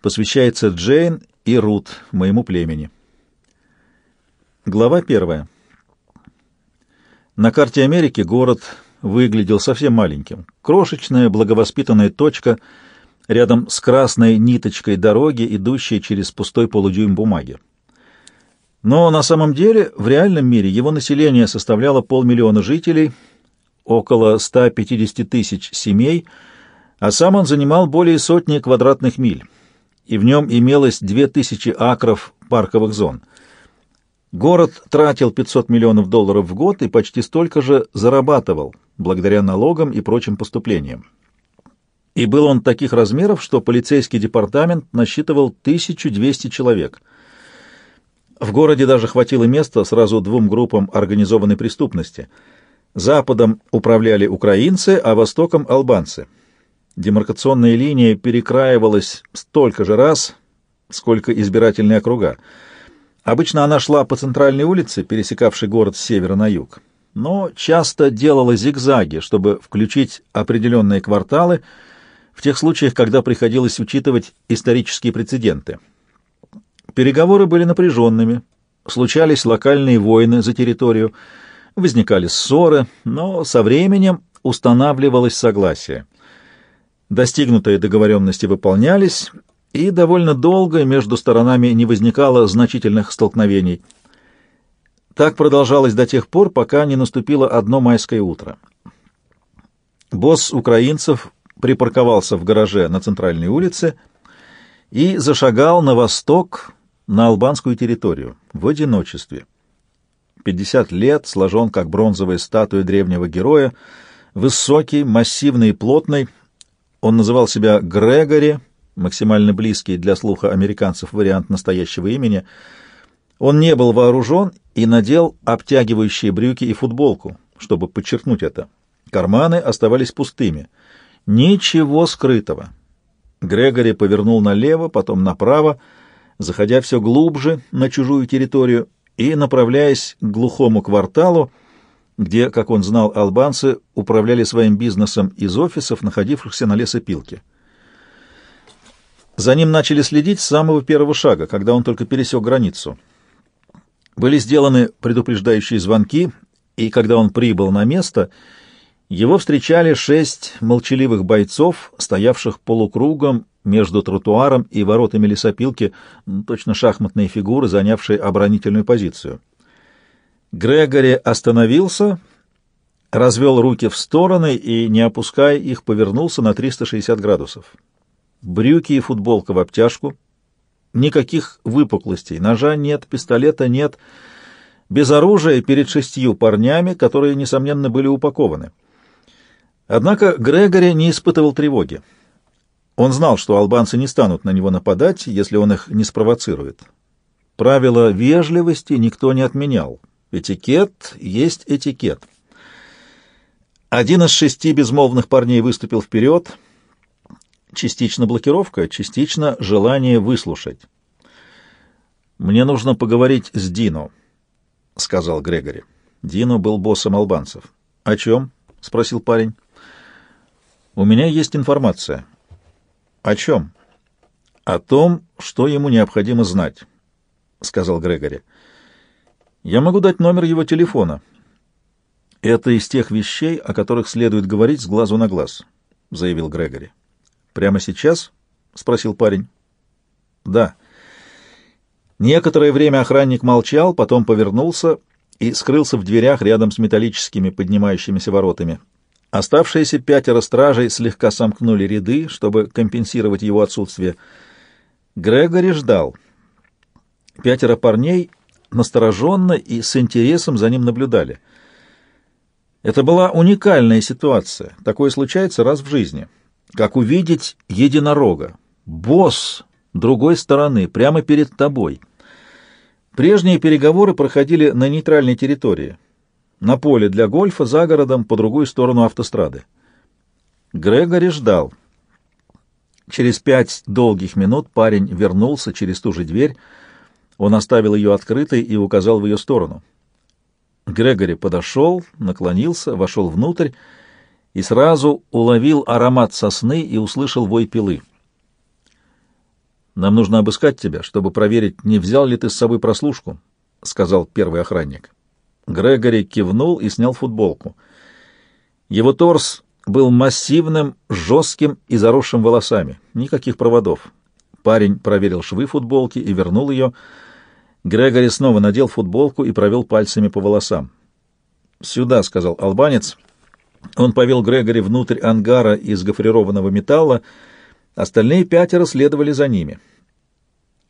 посвящается Джейн и Рут, моему племени. Глава первая. На карте Америки город выглядел совсем маленьким. Крошечная, благовоспитанная точка рядом с красной ниточкой дороги, идущей через пустой полудюйм бумаги. Но на самом деле в реальном мире его население составляло полмиллиона жителей, около 150 тысяч семей, а сам он занимал более сотни квадратных миль, и в нем имелось 2000 акров парковых зон. Город тратил 500 миллионов долларов в год и почти столько же зарабатывал, благодаря налогам и прочим поступлениям. И был он таких размеров, что полицейский департамент насчитывал 1200 человек – в городе даже хватило места сразу двум группам организованной преступности. Западом управляли украинцы, а востоком — албанцы. Демаркационная линия перекраивалась столько же раз, сколько избирательные округа. Обычно она шла по центральной улице, пересекавшей город с севера на юг, но часто делала зигзаги, чтобы включить определенные кварталы в тех случаях, когда приходилось учитывать исторические прецеденты. Переговоры были напряженными, случались локальные войны за территорию, возникали ссоры, но со временем устанавливалось согласие. Достигнутые договоренности выполнялись, и довольно долго между сторонами не возникало значительных столкновений. Так продолжалось до тех пор, пока не наступило одно майское утро. Босс украинцев припарковался в гараже на центральной улице и зашагал на восток на албанскую территорию, в одиночестве. Пятьдесят лет, сложен как бронзовая статуя древнего героя, высокий, массивный и плотный. Он называл себя Грегори, максимально близкий для слуха американцев вариант настоящего имени. Он не был вооружен и надел обтягивающие брюки и футболку, чтобы подчеркнуть это. Карманы оставались пустыми. Ничего скрытого. Грегори повернул налево, потом направо, заходя все глубже на чужую территорию и направляясь к глухому кварталу, где, как он знал, албанцы управляли своим бизнесом из офисов, находившихся на лесопилке. За ним начали следить с самого первого шага, когда он только пересек границу. Были сделаны предупреждающие звонки, и когда он прибыл на место, его встречали шесть молчаливых бойцов, стоявших полукругом между тротуаром и воротами лесопилки, точно шахматные фигуры, занявшие оборонительную позицию. Грегори остановился, развел руки в стороны и, не опуская их, повернулся на 360 градусов. Брюки и футболка в обтяжку. Никаких выпуклостей, ножа нет, пистолета нет. Без оружия перед шестью парнями, которые, несомненно, были упакованы. Однако Грегори не испытывал тревоги. Он знал, что албанцы не станут на него нападать, если он их не спровоцирует. Правила вежливости никто не отменял. Этикет есть этикет. Один из шести безмолвных парней выступил вперед. Частично блокировка, частично желание выслушать. «Мне нужно поговорить с Дино», — сказал Грегори. Дино был боссом албанцев. «О чем?» — спросил парень. «У меня есть информация». «О чем?» «О том, что ему необходимо знать», — сказал Грегори. «Я могу дать номер его телефона. Это из тех вещей, о которых следует говорить с глазу на глаз», — заявил Грегори. «Прямо сейчас?» — спросил парень. «Да». Некоторое время охранник молчал, потом повернулся и скрылся в дверях рядом с металлическими поднимающимися воротами. Оставшиеся пятеро стражей слегка сомкнули ряды, чтобы компенсировать его отсутствие. Грегори ждал. Пятеро парней настороженно и с интересом за ним наблюдали. Это была уникальная ситуация. Такое случается раз в жизни. Как увидеть единорога. Босс другой стороны, прямо перед тобой. Прежние переговоры проходили на нейтральной территории на поле для гольфа за городом по другую сторону автострады. Грегори ждал. Через пять долгих минут парень вернулся через ту же дверь. Он оставил ее открытой и указал в ее сторону. Грегори подошел, наклонился, вошел внутрь и сразу уловил аромат сосны и услышал вой пилы. «Нам нужно обыскать тебя, чтобы проверить, не взял ли ты с собой прослушку», — сказал первый охранник. Грегори кивнул и снял футболку. Его торс был массивным, жестким и заросшим волосами. Никаких проводов. Парень проверил швы футболки и вернул ее. Грегори снова надел футболку и провел пальцами по волосам. «Сюда», — сказал албанец. Он повел Грегори внутрь ангара из гофрированного металла, остальные пятеро следовали за ними.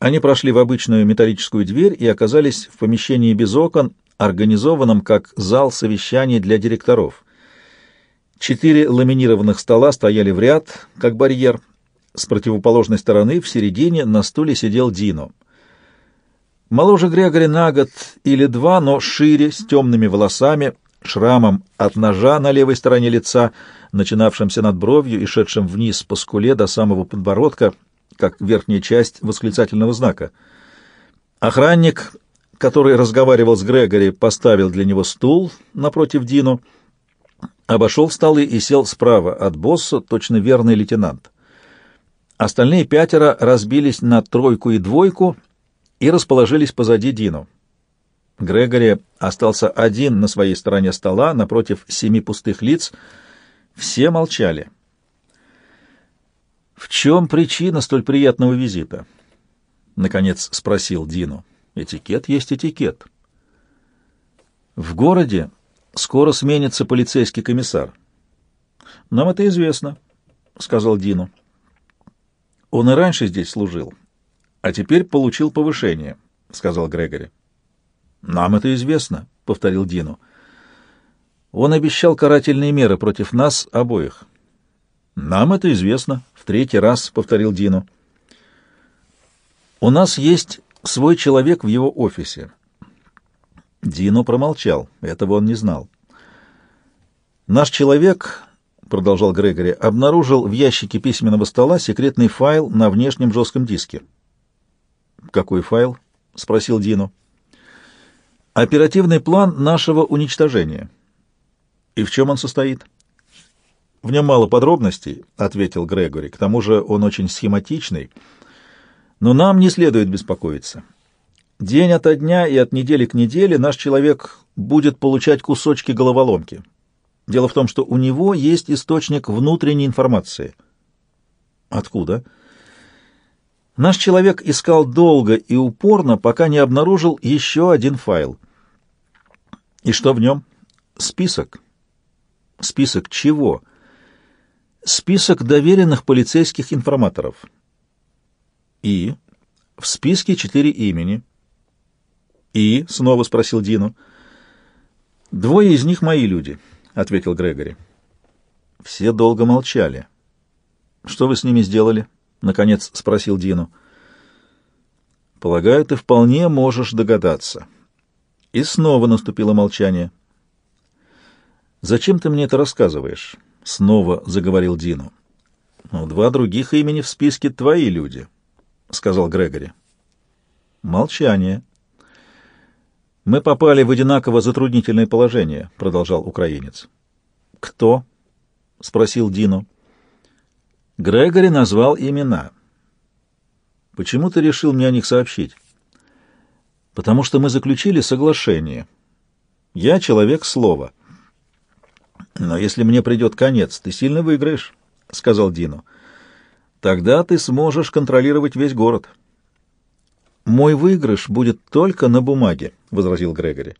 Они прошли в обычную металлическую дверь и оказались в помещении без окон, организованном как зал совещаний для директоров. Четыре ламинированных стола стояли в ряд, как барьер. С противоположной стороны, в середине, на стуле сидел Дино. Моложе Грегори на год или два, но шире, с темными волосами, шрамом от ножа на левой стороне лица, начинавшимся над бровью и шедшим вниз по скуле до самого подбородка, как верхняя часть восклицательного знака. Охранник, который разговаривал с Грегори, поставил для него стул напротив Дину, обошел столы и сел справа от босса, точно верный лейтенант. Остальные пятеро разбились на тройку и двойку и расположились позади Дину. Грегори остался один на своей стороне стола, напротив семи пустых лиц. Все молчали. «В чем причина столь приятного визита?» — наконец спросил Дину. «Этикет есть этикет». «В городе скоро сменится полицейский комиссар». «Нам это известно», — сказал Дину. «Он и раньше здесь служил, а теперь получил повышение», — сказал Грегори. «Нам это известно», — повторил Дину. «Он обещал карательные меры против нас обоих». «Нам это известно», — в третий раз повторил Дину. «У нас есть свой человек в его офисе». Дину промолчал, этого он не знал. «Наш человек», — продолжал Грегори, — «обнаружил в ящике письменного стола секретный файл на внешнем жестком диске». «Какой файл?» — спросил Дину. Оперативный план нашего уничтожения. И в чем он состоит? В нем мало подробностей, ответил Грегори. К тому же он очень схематичный. Но нам не следует беспокоиться. День ото дня и от недели к неделе наш человек будет получать кусочки головоломки. Дело в том, что у него есть источник внутренней информации. Откуда? Наш человек искал долго и упорно, пока не обнаружил еще один файл. И что в нем? Список. Список чего? Список доверенных полицейских информаторов. И? В списке четыре имени. И? Снова спросил Дину. Двое из них мои люди, ответил Грегори. Все долго молчали. Что вы с ними сделали? Наконец спросил Дину. Полагаю, ты вполне можешь догадаться. И снова наступило молчание. «Зачем ты мне это рассказываешь?» — снова заговорил Дину. «Ну, два других имени в списке твои люди», — сказал Грегори. Молчание. «Мы попали в одинаково затруднительное положение», — продолжал украинец. «Кто?» — спросил Дину. Грегори назвал имена. «Почему ты решил мне о них сообщить?» потому что мы заключили соглашение. Я человек слова. Но если мне придет конец, ты сильно выиграешь, — сказал Дину. Тогда ты сможешь контролировать весь город. Мой выигрыш будет только на бумаге, — возразил Грегори.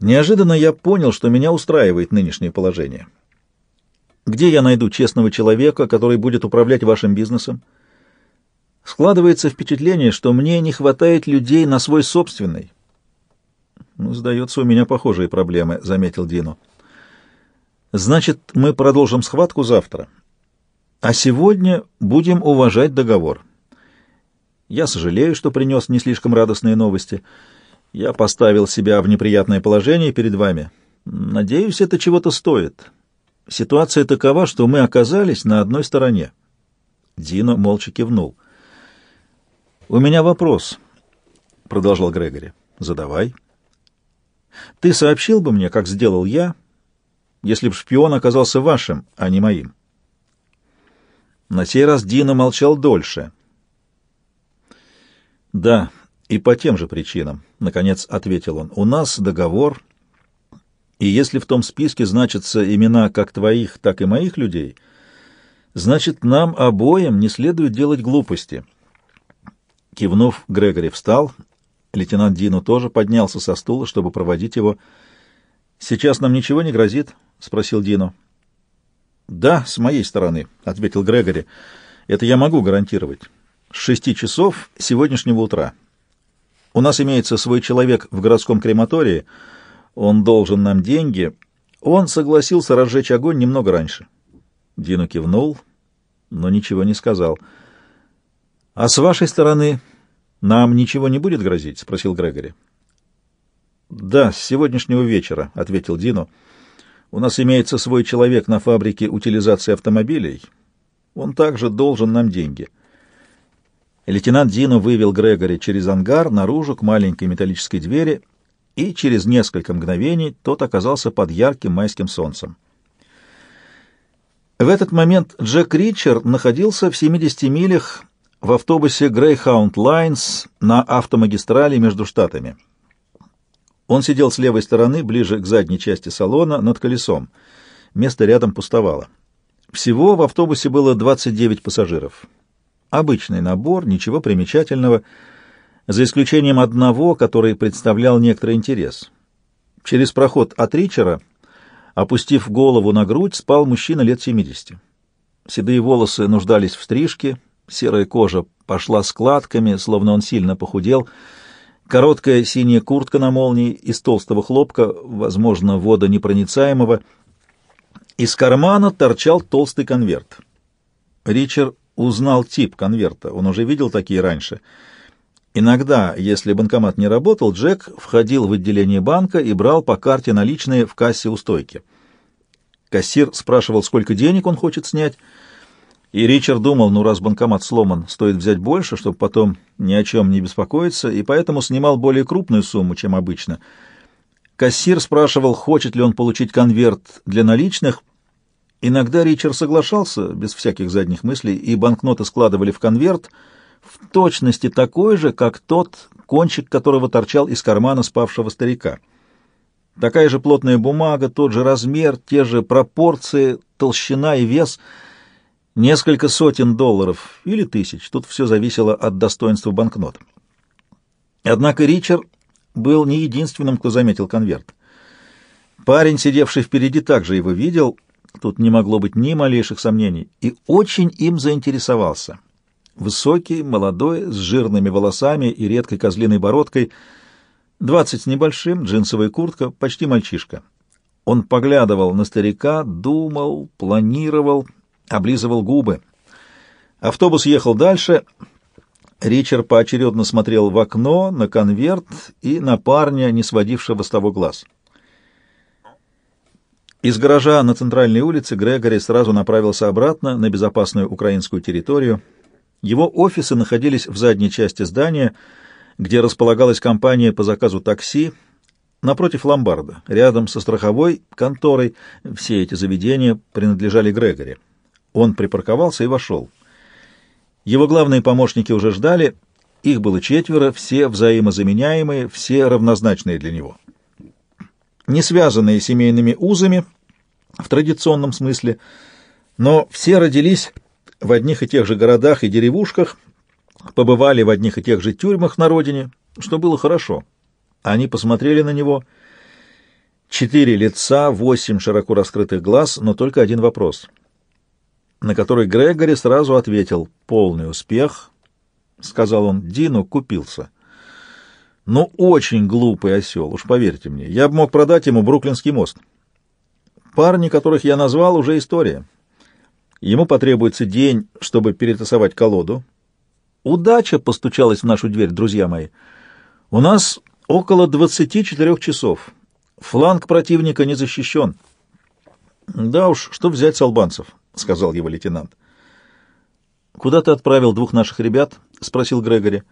Неожиданно я понял, что меня устраивает нынешнее положение. Где я найду честного человека, который будет управлять вашим бизнесом? — Складывается впечатление, что мне не хватает людей на свой собственный. Ну, сдается, у меня похожие проблемы, — заметил Дину. Значит, мы продолжим схватку завтра. А сегодня будем уважать договор. Я сожалею, что принес не слишком радостные новости. Я поставил себя в неприятное положение перед вами. Надеюсь, это чего-то стоит. Ситуация такова, что мы оказались на одной стороне. Дина молча кивнул. — «У меня вопрос», — продолжал Грегори. «Задавай». «Ты сообщил бы мне, как сделал я, если б шпион оказался вашим, а не моим?» На сей раз Дина молчал дольше. Да, и по тем же причинам, — наконец ответил он. У нас договор, и если в том списке значатся имена как твоих, так и моих людей, значит, нам обоим не следует делать глупости. Кивнув, Грегори встал. Лейтенант Дину тоже поднялся со стула, чтобы проводить его. «Сейчас нам ничего не грозит?» — спросил Дину. «Да, с моей стороны», — ответил Грегори. «Это я могу гарантировать. С шести часов сегодняшнего утра. У нас имеется свой человек в городском крематории. Он должен нам деньги. Он согласился разжечь огонь немного раньше». Дину кивнул, но ничего не сказал. «А с вашей стороны нам ничего не будет грозить?» — спросил Грегори. «Да, с сегодняшнего вечера», — ответил Дину. У нас имеется свой человек на фабрике утилизации автомобилей. Он также должен нам деньги. Лейтенант Дино вывел Грегори через ангар наружу к маленькой металлической двери, и через несколько мгновений тот оказался под ярким майским солнцем. В этот момент Джек Ричард находился в 70 милях в автобусе Greyhound Lines на автомагистрали между штатами. Он сидел с левой стороны, ближе к задней части салона, над колесом. Место рядом пустовало. Всего в автобусе было 29 пассажиров. Обычный набор, ничего примечательного, за исключением одного, который представлял некоторый интерес. Через проход от Ричера, опустив голову на грудь, спал мужчина лет 70. Седые волосы нуждались в стрижке, серая кожа пошла складками, словно он сильно похудел — Короткая синяя куртка на молнии из толстого хлопка, возможно, водонепроницаемого. Из кармана торчал толстый конверт. Ричард узнал тип конверта, он уже видел такие раньше. Иногда, если банкомат не работал, Джек входил в отделение банка и брал по карте наличные в кассе у стойки. Кассир спрашивал, сколько денег он хочет снять, и Ричард думал, ну раз банкомат сломан, стоит взять больше, чтобы потом ни о чем не беспокоиться, и поэтому снимал более крупную сумму, чем обычно. Кассир спрашивал, хочет ли он получить конверт для наличных. Иногда Ричард соглашался, без всяких задних мыслей, и банкноты складывали в конверт, в точности такой же, как тот, кончик которого торчал из кармана спавшего старика. Такая же плотная бумага, тот же размер, те же пропорции, толщина и вес — Несколько сотен долларов или тысяч, тут все зависело от достоинства банкнот. Однако Ричард был не единственным, кто заметил конверт. Парень, сидевший впереди, также его видел, тут не могло быть ни малейших сомнений, и очень им заинтересовался. Высокий, молодой, с жирными волосами и редкой козлиной бородкой, двадцать с небольшим, джинсовая куртка, почти мальчишка. Он поглядывал на старика, думал, планировал облизывал губы. Автобус ехал дальше. Ричард поочередно смотрел в окно, на конверт и на парня, не сводившего с того глаз. Из гаража на центральной улице Грегори сразу направился обратно на безопасную украинскую территорию. Его офисы находились в задней части здания, где располагалась компания по заказу такси, напротив ломбарда, рядом со страховой конторой. Все эти заведения принадлежали Грегори. Он припарковался и вошел. Его главные помощники уже ждали, их было четверо, все взаимозаменяемые, все равнозначные для него. Не связанные семейными узами в традиционном смысле, но все родились в одних и тех же городах и деревушках, побывали в одних и тех же тюрьмах на родине, что было хорошо. Они посмотрели на него. Четыре лица, восемь широко раскрытых глаз, но только один вопрос — на который Грегори сразу ответил «Полный успех», — сказал он, — Дину купился. Ну, очень глупый осел, уж поверьте мне. Я бы мог продать ему Бруклинский мост. Парни, которых я назвал, уже история. Ему потребуется день, чтобы перетасовать колоду. Удача постучалась в нашу дверь, друзья мои. У нас около 24 часов. Фланг противника не защищен. Да уж, что взять с албанцев? — сказал его лейтенант. «Куда ты отправил двух наших ребят?» — спросил Грегори.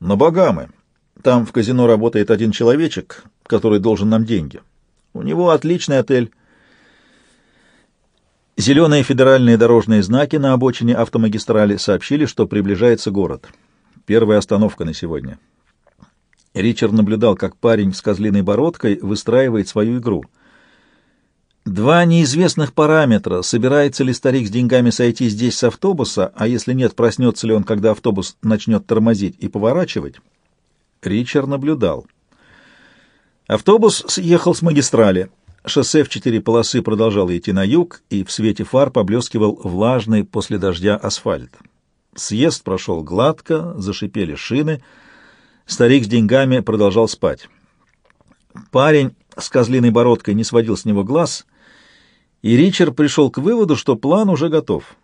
«На Багамы. Там в казино работает один человечек, который должен нам деньги. У него отличный отель». Зеленые федеральные дорожные знаки на обочине автомагистрали сообщили, что приближается город. Первая остановка на сегодня. Ричард наблюдал, как парень с козлиной бородкой выстраивает свою игру. Два неизвестных параметра, собирается ли старик с деньгами сойти здесь с автобуса, а если нет, проснется ли он, когда автобус начнет тормозить и поворачивать. Ричард наблюдал. Автобус съехал с магистрали. Шоссе в четыре полосы продолжало идти на юг, и в свете фар поблескивал влажный после дождя асфальт. Съезд прошел гладко, зашипели шины — Старик с деньгами продолжал спать. Парень с козлиной бородкой не сводил с него глаз, и Ричард пришел к выводу, что план уже готов.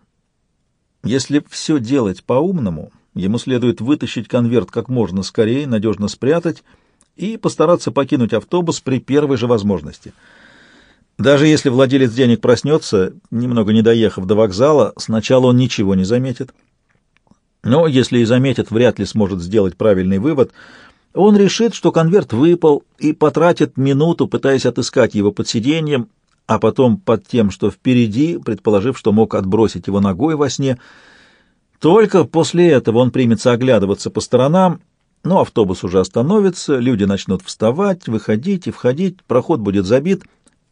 Если все делать по-умному, ему следует вытащить конверт как можно скорее, надежно спрятать и постараться покинуть автобус при первой же возможности. Даже если владелец денег проснется, немного не доехав до вокзала, сначала он ничего не заметит — но если и заметит, вряд ли сможет сделать правильный вывод. Он решит, что конверт выпал, и потратит минуту, пытаясь отыскать его под сиденьем, а потом под тем, что впереди, предположив, что мог отбросить его ногой во сне. Только после этого он примется оглядываться по сторонам, но автобус уже остановится, люди начнут вставать, выходить и входить, проход будет забит,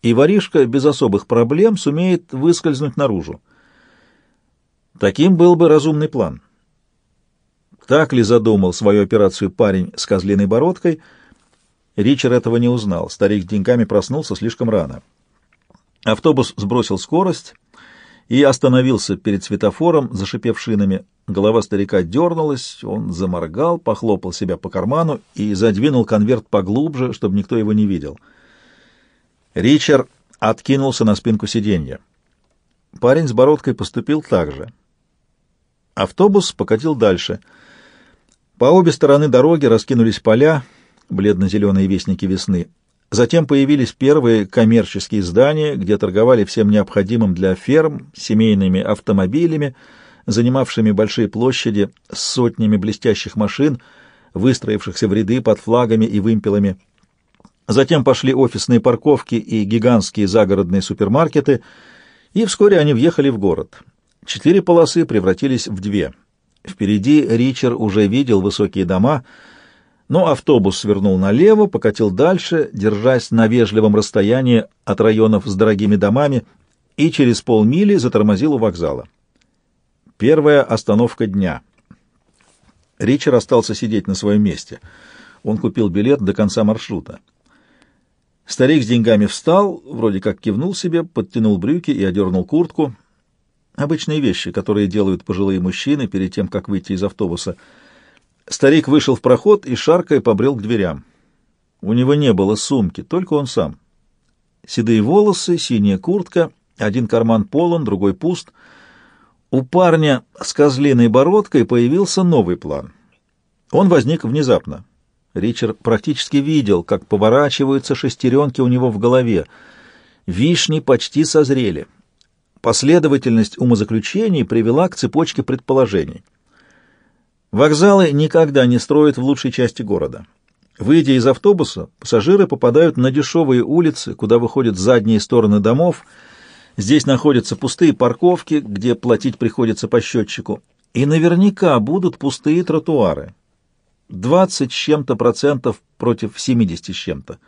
и воришка без особых проблем сумеет выскользнуть наружу. Таким был бы разумный план. Так ли задумал свою операцию парень с козлиной бородкой? Ричард этого не узнал. Старик с деньгами проснулся слишком рано. Автобус сбросил скорость и остановился перед светофором, зашипев шинами. Голова старика дернулась, он заморгал, похлопал себя по карману и задвинул конверт поглубже, чтобы никто его не видел. Ричард откинулся на спинку сиденья. Парень с бородкой поступил так же. Автобус покатил дальше — по обе стороны дороги раскинулись поля, бледно-зеленые вестники весны. Затем появились первые коммерческие здания, где торговали всем необходимым для ферм, семейными автомобилями, занимавшими большие площади с сотнями блестящих машин, выстроившихся в ряды под флагами и вымпелами. Затем пошли офисные парковки и гигантские загородные супермаркеты, и вскоре они въехали в город. Четыре полосы превратились в две — Впереди Ричард уже видел высокие дома, но автобус свернул налево, покатил дальше, держась на вежливом расстоянии от районов с дорогими домами, и через полмили затормозил у вокзала. Первая остановка дня. Ричард остался сидеть на своем месте. Он купил билет до конца маршрута. Старик с деньгами встал, вроде как кивнул себе, подтянул брюки и одернул куртку — Обычные вещи, которые делают пожилые мужчины перед тем, как выйти из автобуса. Старик вышел в проход и, шаркая, побрел к дверям. У него не было сумки, только он сам. Седые волосы, синяя куртка, один карман полон, другой пуст. У парня с козлиной бородкой появился новый план. Он возник внезапно. Ричард практически видел, как поворачиваются шестеренки у него в голове. Вишни почти созрели. Последовательность умозаключений привела к цепочке предположений. Вокзалы никогда не строят в лучшей части города. Выйдя из автобуса, пассажиры попадают на дешевые улицы, куда выходят задние стороны домов. Здесь находятся пустые парковки, где платить приходится по счетчику. И наверняка будут пустые тротуары. 20 с чем-то процентов против 70 с чем-то.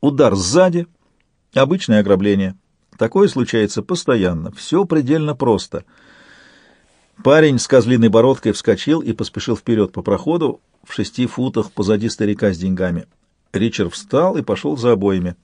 Удар сзади — обычное ограбление. Такое случается постоянно. Все предельно просто. Парень с козлиной бородкой вскочил и поспешил вперед по проходу в шести футах позади старика с деньгами. Ричард встал и пошел за обоими.